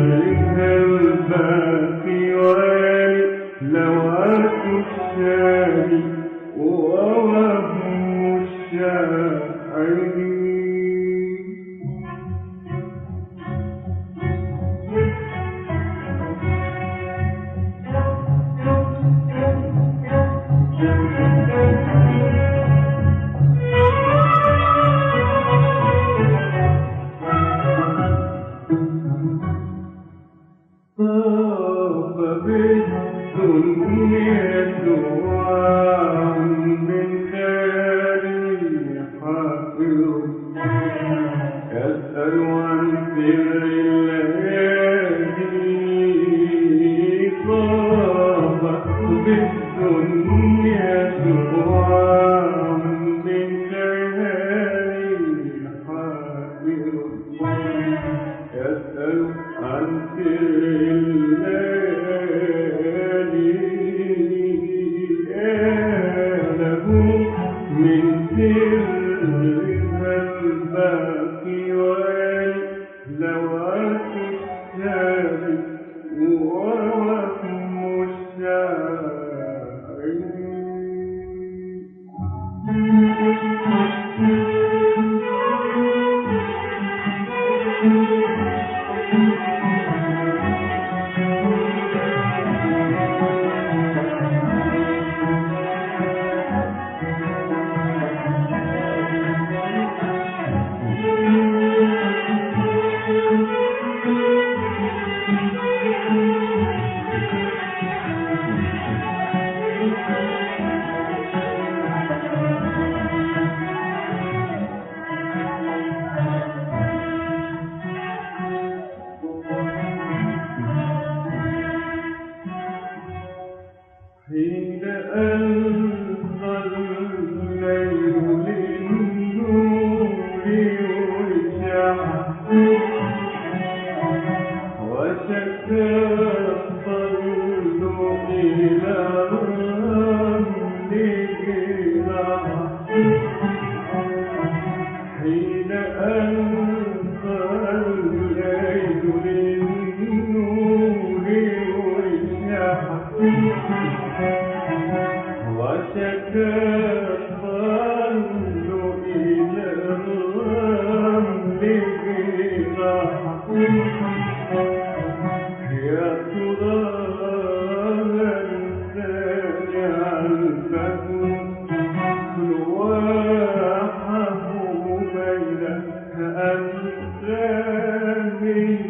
Yeah. Música إلى and let me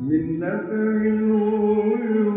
من نفع الغيوب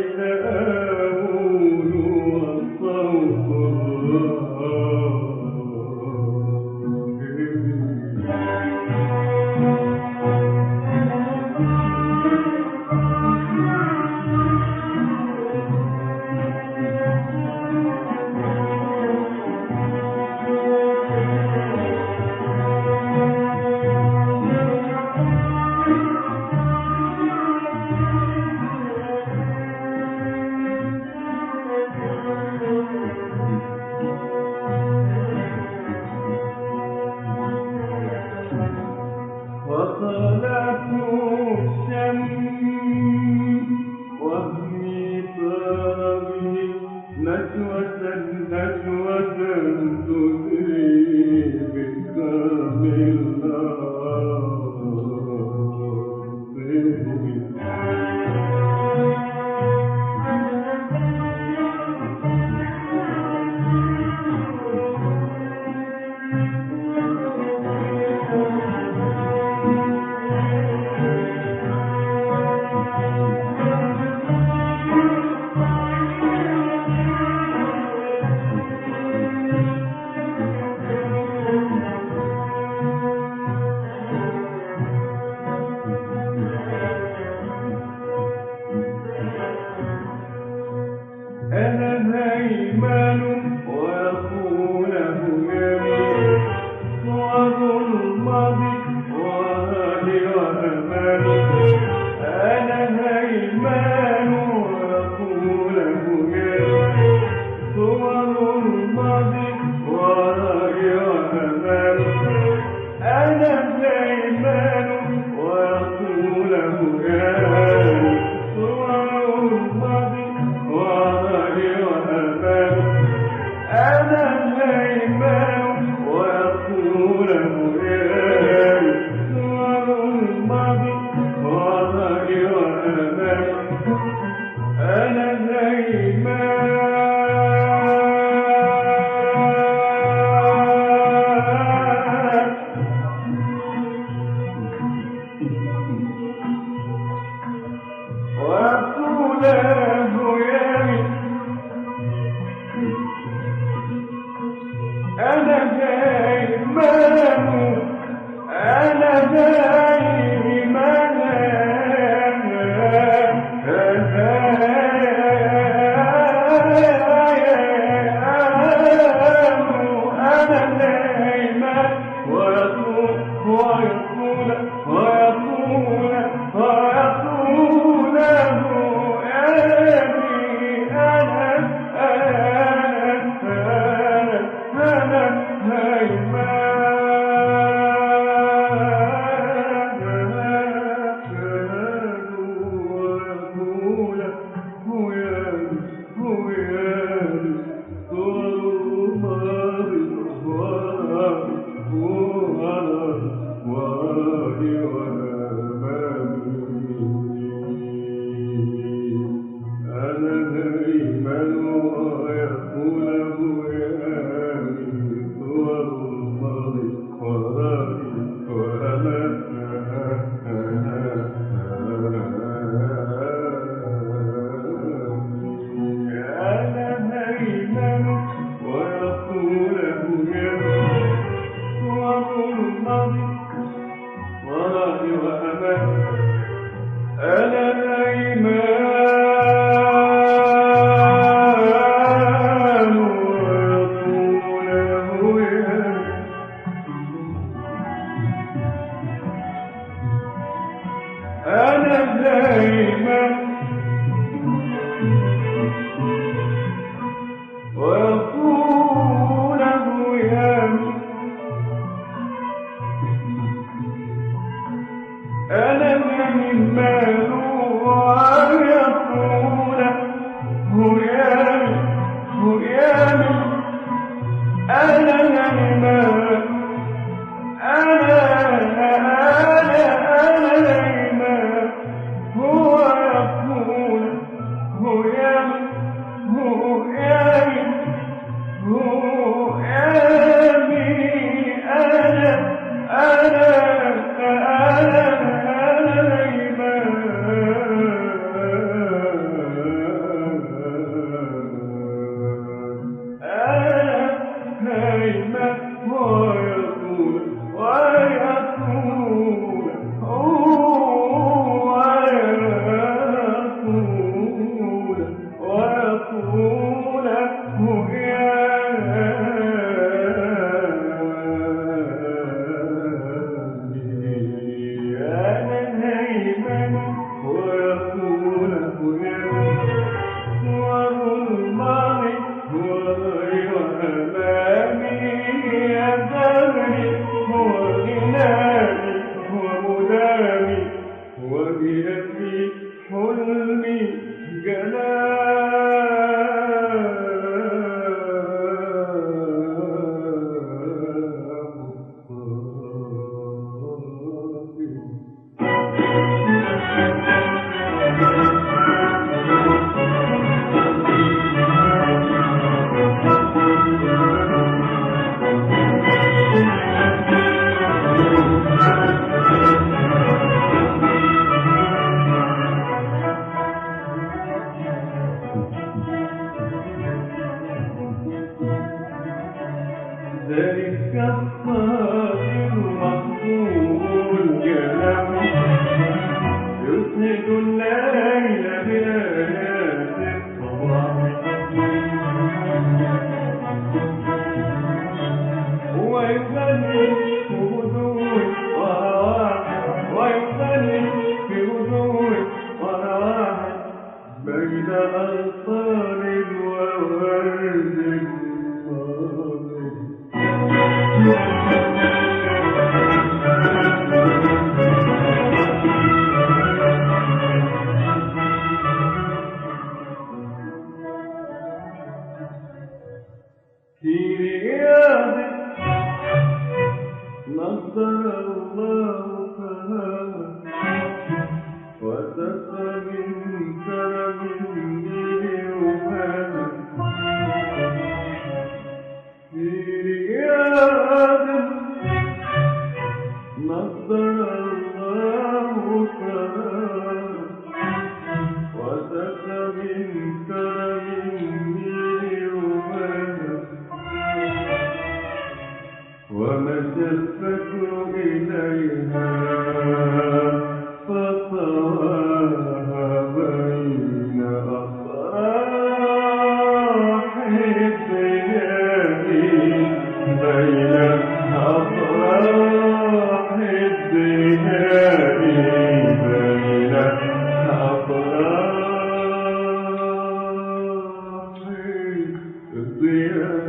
الشهاب والصوت الرعب Oh, أنا من the